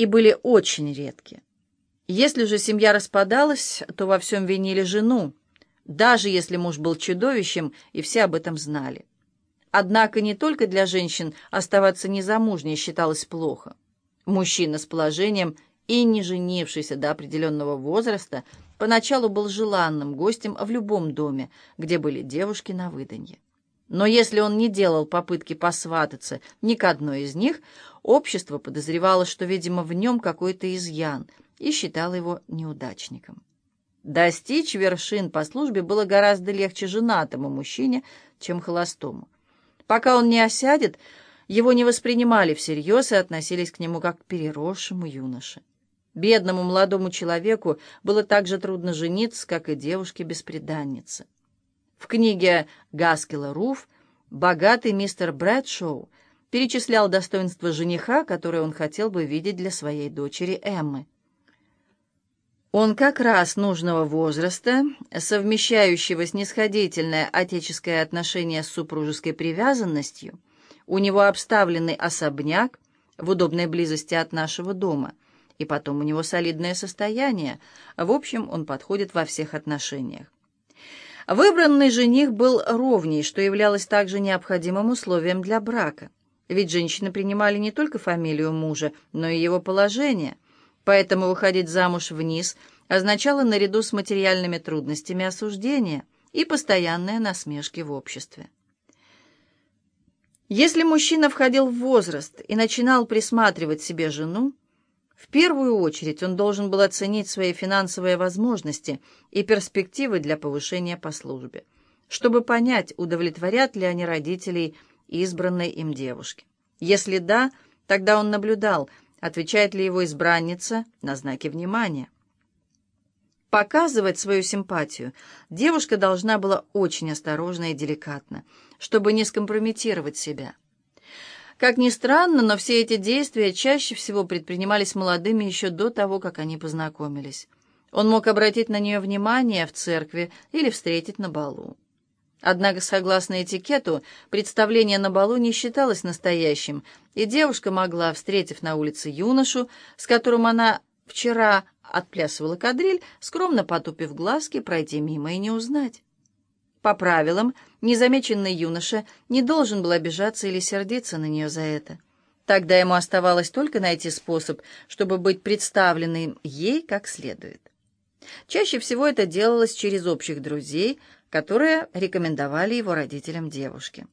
и были очень редки. Если же семья распадалась, то во всем винили жену, даже если муж был чудовищем, и все об этом знали. Однако не только для женщин оставаться незамужней считалось плохо. Мужчина с положением и не женившийся до определенного возраста поначалу был желанным гостем в любом доме, где были девушки на выданье. Но если он не делал попытки посвататься ни к одной из них, общество подозревало, что, видимо, в нем какой-то изъян, и считало его неудачником. Достичь вершин по службе было гораздо легче женатому мужчине, чем холостому. Пока он не осядет, его не воспринимали всерьез и относились к нему как к переросшему юноше. Бедному молодому человеку было так же трудно жениться, как и девушке-беспреданнице. В книге Гаскела Руф богатый мистер Брэдшоу перечислял достоинства жениха, которые он хотел бы видеть для своей дочери Эммы. Он как раз нужного возраста, совмещающего снисходительное отеческое отношение с супружеской привязанностью, у него обставленный особняк в удобной близости от нашего дома, и потом у него солидное состояние, в общем, он подходит во всех отношениях. Выбранный жених был ровней, что являлось также необходимым условием для брака. Ведь женщины принимали не только фамилию мужа, но и его положение. Поэтому выходить замуж вниз означало наряду с материальными трудностями осуждения и постоянные насмешки в обществе. Если мужчина входил в возраст и начинал присматривать себе жену, в первую очередь он должен был оценить свои финансовые возможности и перспективы для повышения по службе, чтобы понять, удовлетворят ли они родителей избранной им девушки. Если да, тогда он наблюдал, отвечает ли его избранница на знаки внимания. Показывать свою симпатию девушка должна была очень осторожно и деликатно, чтобы не скомпрометировать себя. Как ни странно, но все эти действия чаще всего предпринимались молодыми еще до того, как они познакомились. Он мог обратить на нее внимание в церкви или встретить на балу. Однако, согласно этикету, представление на балу не считалось настоящим, и девушка могла, встретив на улице юношу, с которым она вчера отплясывала кадриль, скромно потупив глазки, пройти мимо и не узнать. По правилам, незамеченный юноша не должен был обижаться или сердиться на нее за это. Тогда ему оставалось только найти способ, чтобы быть представленным ей как следует. Чаще всего это делалось через общих друзей, которые рекомендовали его родителям девушки.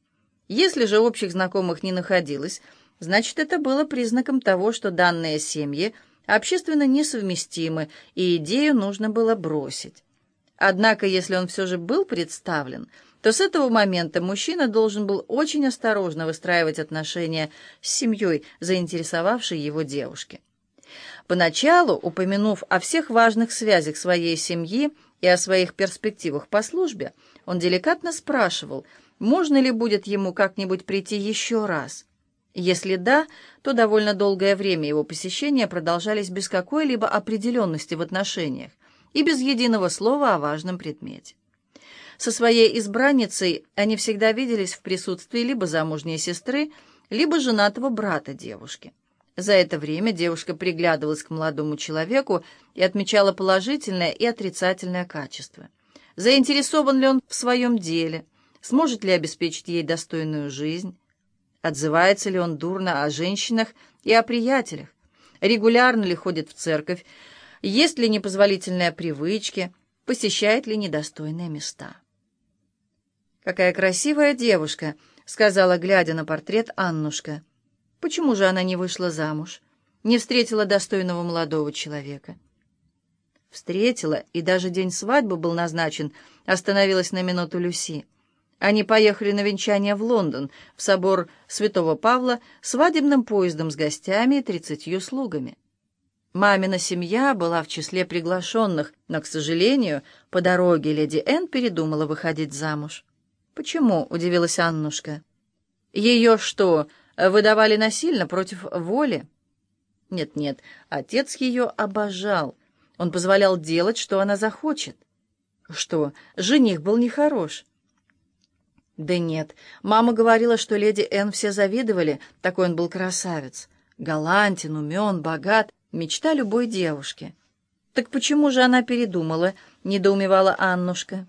Если же общих знакомых не находилось, значит, это было признаком того, что данные семьи общественно несовместимы, и идею нужно было бросить. Однако, если он все же был представлен, то с этого момента мужчина должен был очень осторожно выстраивать отношения с семьей, заинтересовавшей его девушки. Поначалу, упомянув о всех важных связях своей семьи и о своих перспективах по службе, он деликатно спрашивал, можно ли будет ему как-нибудь прийти еще раз. Если да, то довольно долгое время его посещения продолжались без какой-либо определенности в отношениях и без единого слова о важном предмете. Со своей избранницей они всегда виделись в присутствии либо замужней сестры, либо женатого брата девушки. За это время девушка приглядывалась к молодому человеку и отмечала положительное и отрицательное качество. Заинтересован ли он в своем деле, сможет ли обеспечить ей достойную жизнь, отзывается ли он дурно о женщинах и о приятелях, регулярно ли ходит в церковь, есть ли непозволительные привычки, посещает ли недостойные места. «Какая красивая девушка», — сказала, глядя на портрет Аннушка. «Почему же она не вышла замуж, не встретила достойного молодого человека?» Встретила, и даже день свадьбы был назначен, остановилась на минуту Люси. Они поехали на венчание в Лондон, в собор Святого Павла, свадебным поездом с гостями и тридцатью слугами. Мамина семья была в числе приглашенных, но, к сожалению, по дороге леди Энн передумала выходить замуж. «Почему?» — удивилась Аннушка. «Ее что, выдавали насильно против воли?» «Нет-нет, отец ее обожал. Он позволял делать, что она захочет». «Что, жених был нехорош?» «Да нет, мама говорила, что леди Энн все завидовали, такой он был красавец. Галантен, умен, богат». Мечта любой девушки. Так почему же она передумала, недоумевала Аннушка.